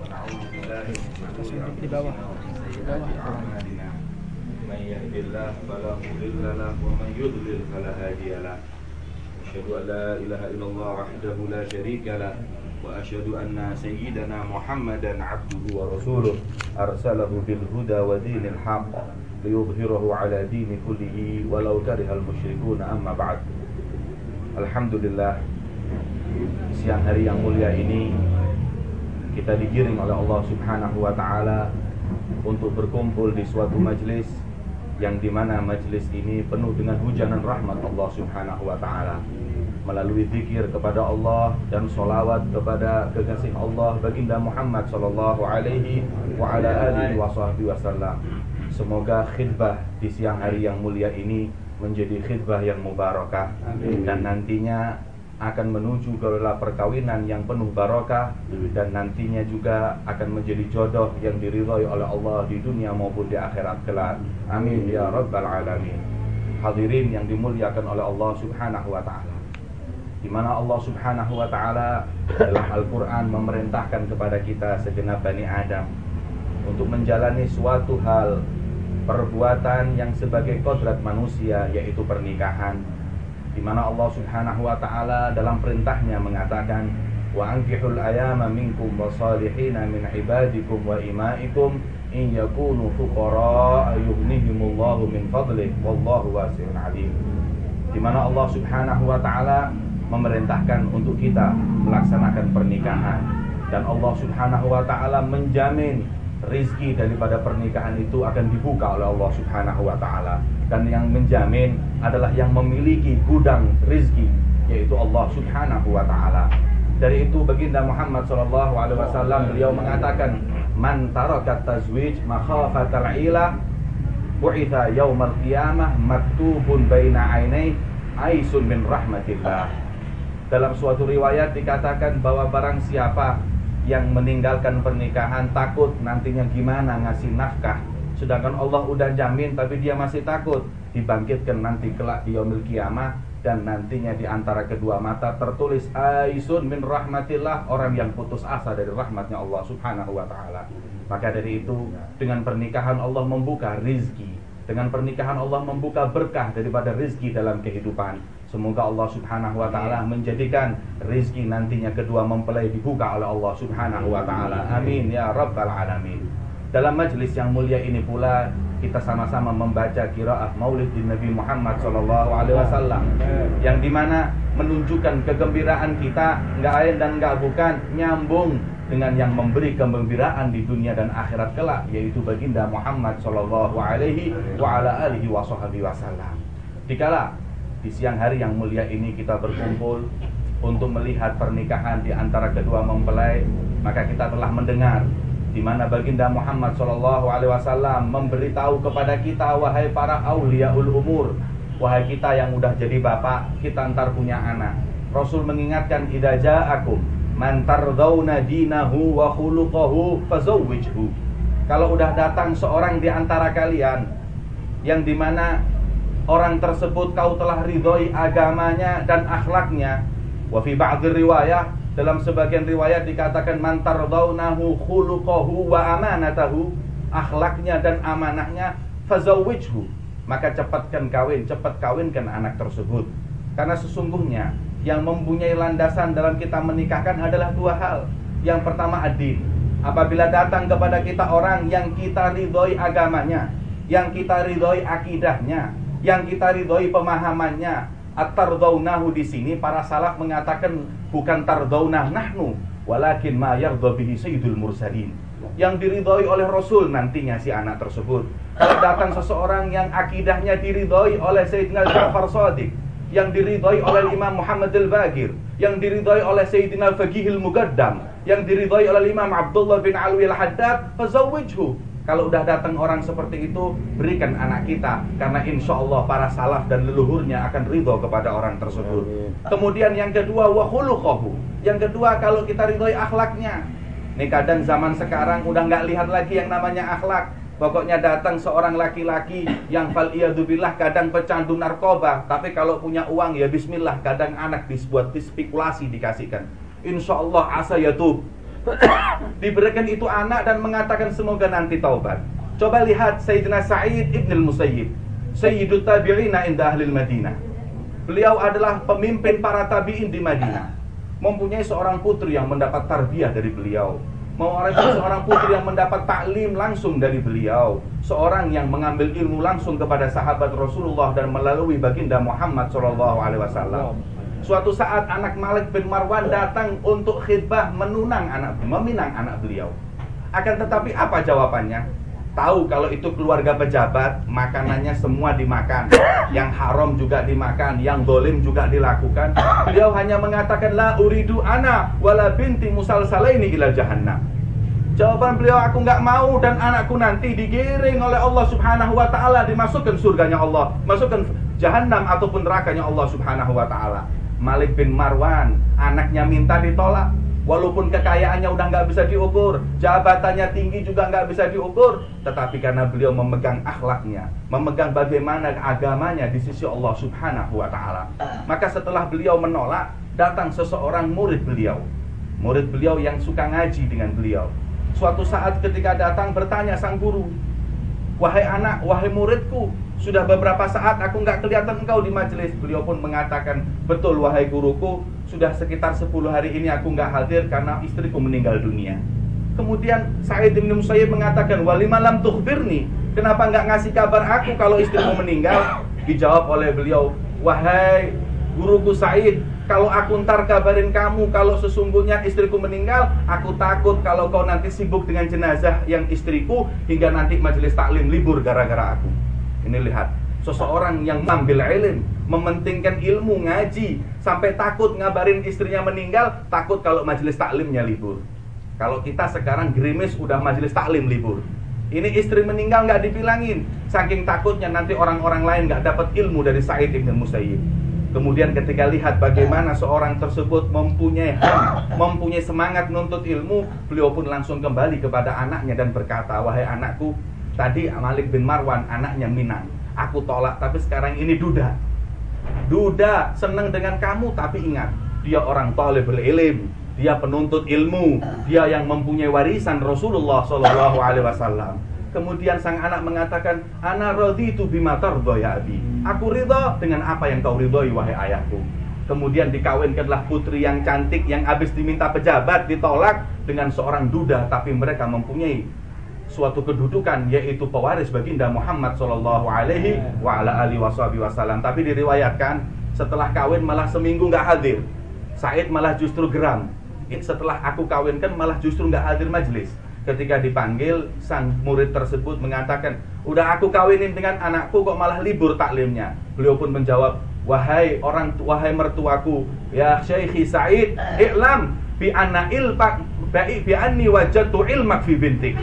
ونعوذ بالله من شرور di bawah. أنفسنا ومن سيئات أعمالنا من يهد الله فلا مضل له ومن يضلل فلا هادي له أشهد أن لا إله إلا الله وحده لا شريك له وأشهد أن سيدنا محمدا عبده ورسوله أرسله بالهدى ودين الحق ليظهره على دين كله ولو كره المشركون أما بعد Alhamdulillah siang hari yang mulia ini kita digiring oleh Allah Subhanahu wa taala untuk berkumpul di suatu majelis yang di mana majelis ini penuh dengan hujanan rahmat Allah Subhanahu wa taala. Melalui zikir kepada Allah dan solawat kepada kekasih Allah baginda Muhammad sallallahu alaihi wa ala alihi wasallam. Semoga khidbah di siang hari yang mulia ini menjadi khidbah yang mubarakah. Dan nantinya akan menuju ke perkawinan yang penuh barakah dan nantinya juga akan menjadi jodoh yang diridhai oleh Allah di dunia maupun di akhirat kelak. Amin ya rabbal alamin. Hadirin yang dimuliakan oleh Allah Subhanahu wa taala. Di mana Allah Subhanahu wa taala dalam Al-Qur'an memerintahkan kepada kita segenap Bani Adam untuk menjalani suatu hal perbuatan yang sebagai kodrat manusia yaitu pernikahan di mana Allah Subhanahu wa taala dalam perintahnya mengatakan wa ankihul ayama minkum wasalihina min ibadikum wa imaikum in yakunu fuqara yughnihimullahu min fadlih. Wallahu wasi'un alim. Di mana Allah Subhanahu wa taala memerintahkan untuk kita melaksanakan pernikahan. Dan Allah Subhanahu wa taala menjamin rizki daripada pernikahan itu akan dibuka oleh Allah Subhanahu wa taala dan yang menjamin adalah yang memiliki gudang rizki yaitu Allah Subhanahu wa taala. Dari itu baginda Muhammad sallallahu alaihi wasallam beliau mengatakan man tarakat tazwij makhafatal ilah bu'itha yaumal qiyamah maktubun baina ainai aisun min rahmatillah. Dalam suatu riwayat dikatakan bahwa barang siapa yang meninggalkan pernikahan takut nantinya gimana ngasih nafkah sedangkan Allah udah jamin tapi dia masih takut. Dibangkitkan nanti kelak di yaumil kiamah dan nantinya di antara kedua mata tertulis aisun min rahmatillah orang yang putus asa dari rahmatnya Allah Subhanahu wa taala. Maka dari itu dengan pernikahan Allah membuka rizki. Dengan pernikahan Allah membuka berkah daripada rizki dalam kehidupan. Semoga Allah subhanahu wa ta'ala menjadikan rizki nantinya kedua mempelai dibuka oleh Allah subhanahu wa ta'ala. Amin. Ya rabbal alamin Dalam majlis yang mulia ini pula kita sama-sama membaca kiraah maulid di Nabi Muhammad sallallahu alaihi wasallam yang di mana menunjukkan kegembiraan kita nggak lain dan nggak bukan nyambung dengan yang memberi kegembiraan di dunia dan akhirat kelak yaitu baginda Muhammad sallallahu alaihi wa wasallam. Dikala di siang hari yang mulia ini kita berkumpul untuk melihat pernikahan di antara kedua mempelai, maka kita telah mendengar di mana baginda Muhammad Shallallahu Alaihi Wasallam memberitahu kepada kita wahai para auliaul umur, wahai kita yang udah jadi bapak, kita ntar punya anak. Rasul mengingatkan idaja aku man tardawna dinahu wa khuluquhu fazawwijhu. Kalau udah datang seorang di antara kalian yang di mana orang tersebut kau telah ridhoi agamanya dan akhlaknya. Wa fi riwayah dalam sebagian riwayat dikatakan man tardawnahu khuluquhu wa amanatahu, akhlaknya dan amanahnya fazawwijhu. Maka cepatkan kawin, cepat kawinkan anak tersebut. Karena sesungguhnya yang mempunyai landasan dalam kita menikahkan adalah dua hal. Yang pertama adil. Apabila datang kepada kita orang yang kita ridhoi agamanya, yang kita ridhoi akidahnya, yang kita ridhoi pemahamannya, at-tardaunahu di sini para salaf mengatakan bukan tardaunah nahnu, walakin ma yardha bihi sayyidul mursalin. Yang diridhoi oleh Rasul nantinya si anak tersebut. Kalau datang seseorang yang akidahnya diridhoi oleh Sayyidina Ja'far Shadiq, yang diridhoi oleh Imam Muhammad Al-Bagir, yang diridhoi oleh Sayyidina Al-Faqih Al-Mugaddam, yang diridhoi oleh Imam Abdullah bin Alwi Al-Haddad, fazawwijhu. Kalau udah datang orang seperti itu, berikan anak kita karena insya Allah para salaf dan leluhurnya akan ridho kepada orang tersebut. Kemudian yang kedua wahulukohu. Yang kedua kalau kita ridhoi akhlaknya. Nih kadang zaman sekarang udah nggak lihat lagi yang namanya akhlak. Pokoknya datang seorang laki-laki yang fal billah kadang pecandu narkoba, tapi kalau punya uang ya bismillah kadang anak dibuat spekulasi dikasihkan. Insya Allah asa ya tuh Diberikan itu anak dan mengatakan semoga nanti taubat. Coba lihat Sayyidina Sa'id ibn al-Musayyib. Sayyidut tabi'ina inda ahli Madinah. Beliau adalah pemimpin para tabi'in di Madinah. Mempunyai seorang putri yang mendapat tarbiyah dari beliau orang seorang putri yang mendapat taklim langsung dari beliau, seorang yang mengambil ilmu langsung kepada sahabat Rasulullah dan melalui baginda Muhammad Shallallahu Alaihi Wasallam. Suatu saat anak Malik bin Marwan datang untuk khidbah menunang anak, meminang anak beliau. Akan tetapi apa jawabannya? Tahu kalau itu keluarga pejabat, makanannya semua dimakan. Yang haram juga dimakan, yang dolim juga dilakukan. Beliau hanya mengatakan, La uridu ana wala binti musal salaini ila jahannam. Jawaban beliau, aku nggak mau dan anakku nanti digiring oleh Allah subhanahu wa ta'ala dimasukkan surganya Allah. Masukkan jahannam ataupun nerakanya Allah subhanahu wa ta'ala. Malik bin Marwan, anaknya minta ditolak. Walaupun kekayaannya udah nggak bisa diukur, jabatannya tinggi juga nggak bisa diukur, tetapi karena beliau memegang akhlaknya, memegang bagaimana agamanya di sisi Allah Subhanahu wa taala. Maka setelah beliau menolak, datang seseorang murid beliau. Murid beliau yang suka ngaji dengan beliau. Suatu saat ketika datang bertanya sang guru, "Wahai anak, wahai muridku, sudah beberapa saat aku nggak kelihatan engkau di majelis. Beliau pun mengatakan, betul wahai guruku, sudah sekitar 10 hari ini aku nggak hadir karena istriku meninggal dunia. Kemudian Sa'id bin Musayyib mengatakan, wali malam tukhbirni, kenapa nggak ngasih kabar aku kalau istrimu meninggal? Dijawab oleh beliau, wahai guruku Sa'id, kalau aku ntar kabarin kamu kalau sesungguhnya istriku meninggal, aku takut kalau kau nanti sibuk dengan jenazah yang istriku hingga nanti majelis taklim libur gara-gara aku. Ini lihat, seseorang yang mengambil ilmu, mementingkan ilmu, ngaji, sampai takut ngabarin istrinya meninggal, takut kalau majelis taklimnya libur. Kalau kita sekarang gerimis udah majelis taklim libur. Ini istri meninggal nggak dibilangin, saking takutnya nanti orang-orang lain nggak dapat ilmu dari Said ibn Musayyib. Kemudian ketika lihat bagaimana seorang tersebut mempunyai mempunyai semangat menuntut ilmu, beliau pun langsung kembali kepada anaknya dan berkata, "Wahai anakku, Tadi Malik bin Marwan anaknya Minang. Aku tolak tapi sekarang ini Duda. Duda senang dengan kamu tapi ingat dia orang talibul ilim, dia penuntut ilmu, dia yang mempunyai warisan Rasulullah Shallallahu Alaihi Wasallam. Kemudian sang anak mengatakan, Ana itu bima tardo ya abi. Aku ridho dengan apa yang kau ridhoi wahai ayahku. Kemudian dikawinkanlah putri yang cantik yang habis diminta pejabat ditolak dengan seorang duda tapi mereka mempunyai suatu kedudukan yaitu pewaris baginda Muhammad Shallallahu Alaihi wa ala alihi wasallam. Tapi diriwayatkan setelah kawin malah seminggu nggak hadir. Said malah justru geram. Setelah aku kawinkan malah justru nggak hadir majelis. Ketika dipanggil, sang murid tersebut mengatakan, udah aku kawinin dengan anakku kok malah libur taklimnya. Beliau pun menjawab, wahai orang wahai mertuaku, ya Syekhi Said, iklam bi anna ilpak bi anni wajadtu ilmak fi bintik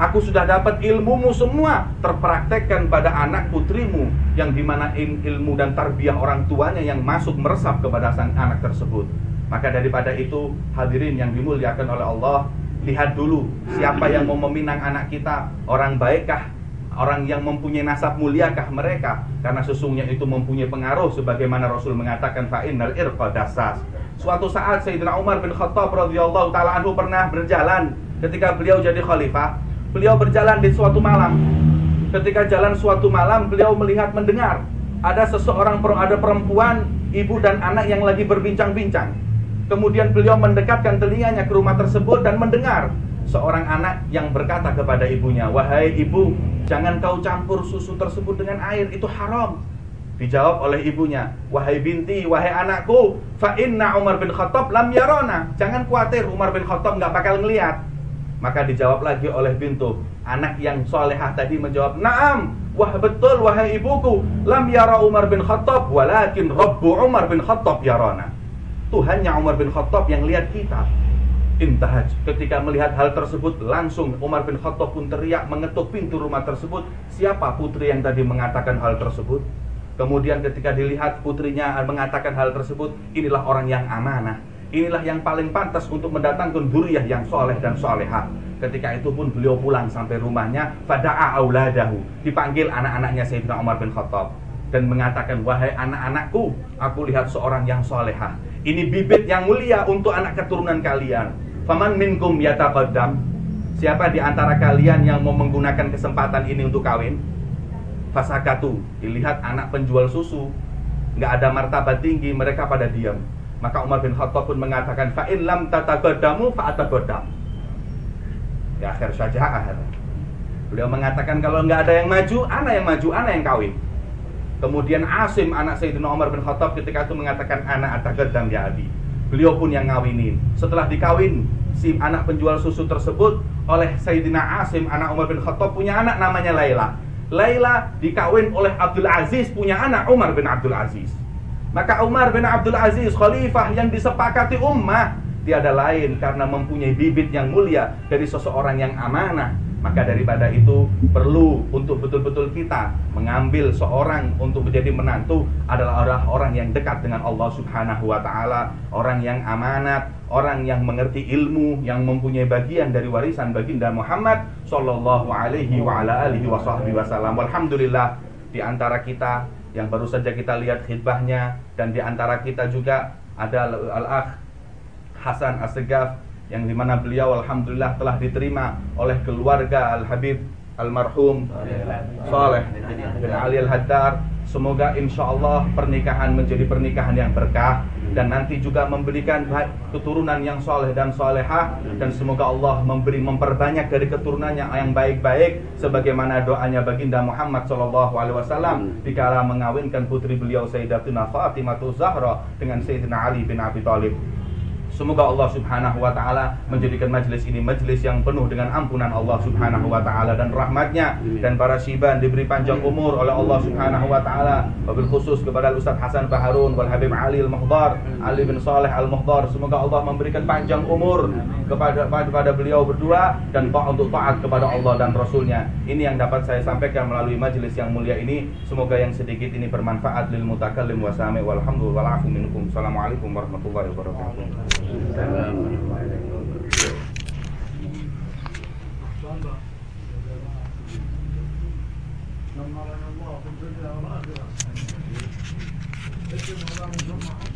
Aku sudah dapat ilmumu semua terpraktekkan pada anak putrimu yang di mana ilmu dan tarbiyah orang tuanya yang masuk meresap kepada sang anak tersebut. Maka daripada itu hadirin yang dimuliakan oleh Allah, lihat dulu siapa yang mau meminang anak kita, orang baikkah, orang yang mempunyai nasab muliakah mereka? Karena sesungguhnya itu mempunyai pengaruh sebagaimana Rasul mengatakan fa'innal irqa dasas. Suatu saat Sayyidina Umar bin Khattab radhiyallahu taala anhu pernah berjalan ketika beliau jadi khalifah Beliau berjalan di suatu malam. Ketika jalan suatu malam, beliau melihat mendengar ada seseorang ada perempuan, ibu dan anak yang lagi berbincang-bincang. Kemudian beliau mendekatkan telinganya ke rumah tersebut dan mendengar seorang anak yang berkata kepada ibunya, "Wahai ibu, jangan kau campur susu tersebut dengan air, itu haram." Dijawab oleh ibunya, "Wahai binti, wahai anakku, fa inna Umar bin Khattab lam yarona." Jangan khawatir, Umar bin Khattab nggak bakal ngelihat. Maka dijawab lagi oleh bintu Anak yang solehah tadi menjawab Naam, wah betul wahai ibuku Lam yara Umar bin Khattab Walakin Rabbu Umar bin Khattab yarana Tuhannya Umar bin Khattab yang lihat kita Intahaj Ketika melihat hal tersebut Langsung Umar bin Khattab pun teriak Mengetuk pintu rumah tersebut. Siapa putri yang tadi mengatakan hal tersebut? Kemudian ketika dilihat putrinya mengatakan hal tersebut Inilah orang yang amanah Inilah yang paling pantas untuk mendatangkan duriah yang soleh dan solehah. Ketika itu pun beliau pulang sampai rumahnya, fada'a auladahu. Dipanggil anak-anaknya Sayyidina Umar bin Khattab dan mengatakan, "Wahai anak-anakku, aku lihat seorang yang solehah. Ini bibit yang mulia untuk anak keturunan kalian. Faman minkum yataqaddam? Siapa di antara kalian yang mau menggunakan kesempatan ini untuk kawin? Fasakatu, dilihat anak penjual susu, nggak ada martabat tinggi, mereka pada diam. Maka Umar bin Khattab pun mengatakan, fa'in lam tataqaddamu fa'atabaddam. Ya akhir syaja'ah. Beliau mengatakan kalau nggak ada yang maju, anak yang maju, anak yang kawin. Kemudian Asim anak Sayyidina Umar bin Khattab ketika itu mengatakan anak atagaddam ya abi. Beliau pun yang ngawinin. Setelah dikawin si anak penjual susu tersebut oleh Sayyidina Asim anak Umar bin Khattab punya anak namanya Laila. Laila dikawin oleh Abdul Aziz punya anak Umar bin Abdul Aziz. Maka Umar bin Abdul Aziz khalifah yang disepakati ummah tiada lain karena mempunyai bibit yang mulia dari seseorang yang amanah maka daripada itu perlu untuk betul-betul kita mengambil seorang untuk menjadi menantu adalah orang orang yang dekat dengan Allah Subhanahu wa taala, orang yang amanat, orang yang mengerti ilmu, yang mempunyai bagian dari warisan baginda Muhammad sallallahu alaihi wa ala alihi wasallam. Alhamdulillah di antara kita yang baru saja kita lihat khidbahnya dan di antara kita juga ada al-akh Hasan Asegaf yang di mana beliau alhamdulillah telah diterima oleh keluarga Al Habib almarhum Saleh bin Ali Al Haddar. Semoga insya Allah pernikahan menjadi pernikahan yang berkah dan nanti juga memberikan keturunan yang soleh dan solehah dan semoga Allah memberi memperbanyak dari keturunannya yang baik-baik sebagaimana doanya baginda Muhammad Shallallahu Alaihi Wasallam dikala mengawinkan putri beliau Sayyidatuna Fatimah Zahra dengan Sayyidina Ali bin Abi Thalib. Semoga Allah Subhanahu wa taala menjadikan majelis ini majelis yang penuh dengan ampunan Allah Subhanahu wa taala dan rahmatnya. Dan para syiban diberi panjang umur oleh Allah Subhanahu wa taala. Wabil khusus kepada Ustaz Hasan Baharun wal Habib Ali Al-Muhdar Ali bin Saleh Al-Muhdar semoga Allah memberikan panjang umur kepada kepada beliau berdua dan taat untuk taat kepada Allah dan Rasulnya. Ini yang dapat saya sampaikan melalui majelis yang mulia ini. Semoga yang sedikit ini bermanfaat lil mutakallim wa sami walhamdulillah minkum. Assalamualaikum warahmatullahi wabarakatuh. Thank you.